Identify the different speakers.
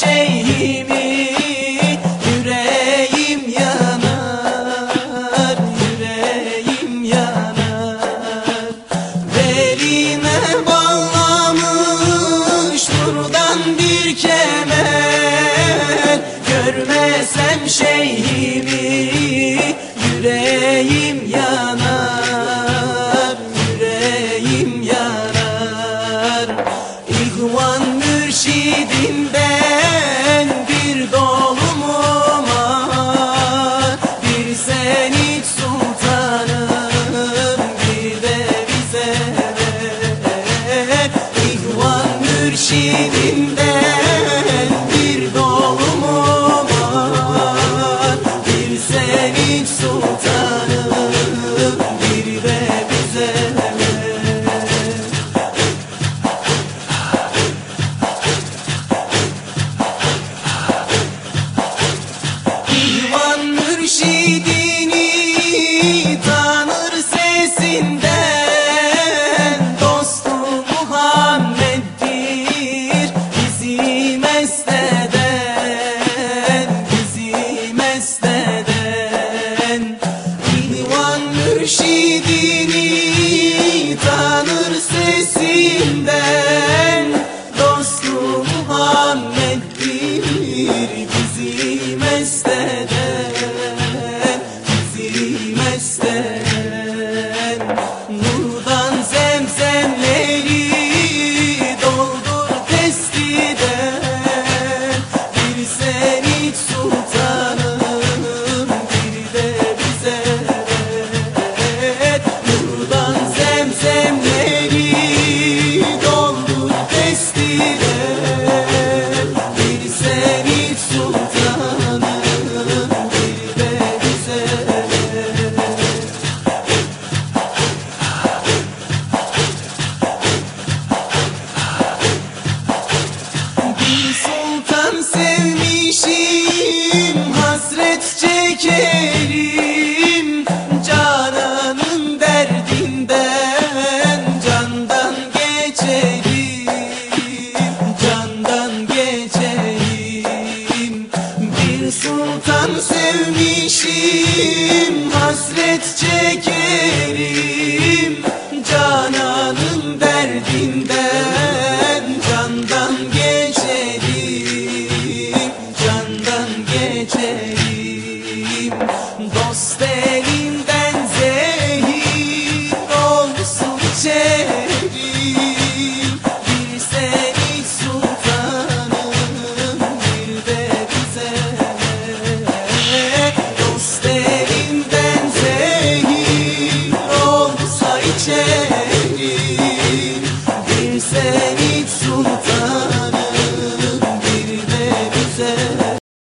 Speaker 1: şeyhimi Yüreğim yanar, yüreğim yanar. Beline bağlamış buradan bir kemer Görmesem şey ما استدام sultan sevmişim hasret çekerim say